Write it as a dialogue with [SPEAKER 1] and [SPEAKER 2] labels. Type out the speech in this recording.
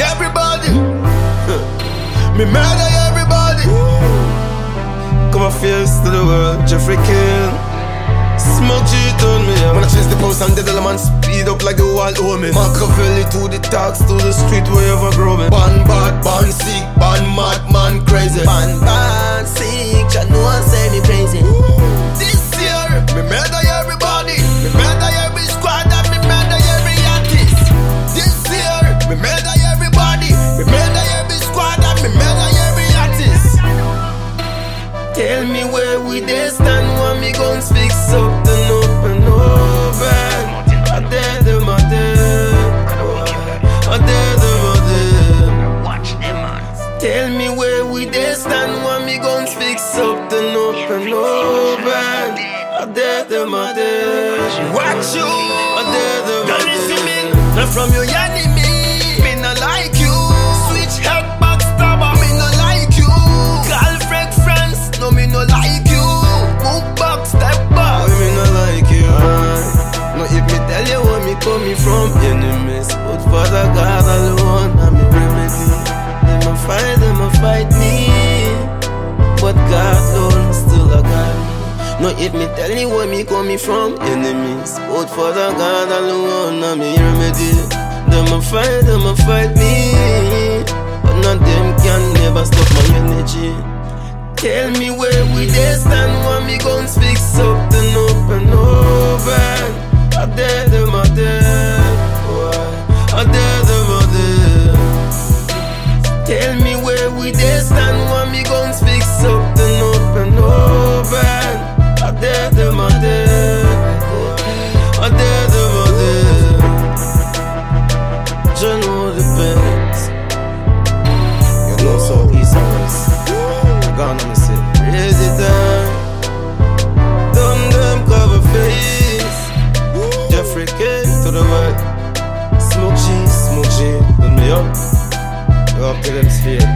[SPEAKER 1] everybody. me murder everybody. Come on, face to the world, Jeffrey Kill. Smoke cheat on me. When I chase the post and the man speed up like the wall owe me. Machiavelli to the tax to the street wherever grow me. Ban bad,
[SPEAKER 2] Tell me where we dey stand when me guns fix up the and over. I dare them, I dare. I dare them, I dare.
[SPEAKER 3] Watch them man.
[SPEAKER 2] Tell me where we dey stand when me guns fix up the and over. I dare them, I dare.
[SPEAKER 1] Watch you.
[SPEAKER 2] I dare them,
[SPEAKER 1] Don't listen me. Not from your enemy.
[SPEAKER 2] Where me from, enemies. But Father God alone, I'm a remedy. Them a fight, them a fight me. But God alone still a guide. No, if me tell you where me coming from, enemies. But Father God alone, I'm a remedy. Them a fight, them a fight me. But none them can never stop my energy. Tell me where we stand when me guns fix up me where we dey stand when me guns fix up the and over. I dare them, I dare. I dare them, I dare. John know the best.
[SPEAKER 1] You know so west. Gone on the city.
[SPEAKER 2] Crazy time. Dum dum cover face. Jeffrey came to the world.
[SPEAKER 1] Smoke cheese, smoke G. Put me up. Up to them sphere.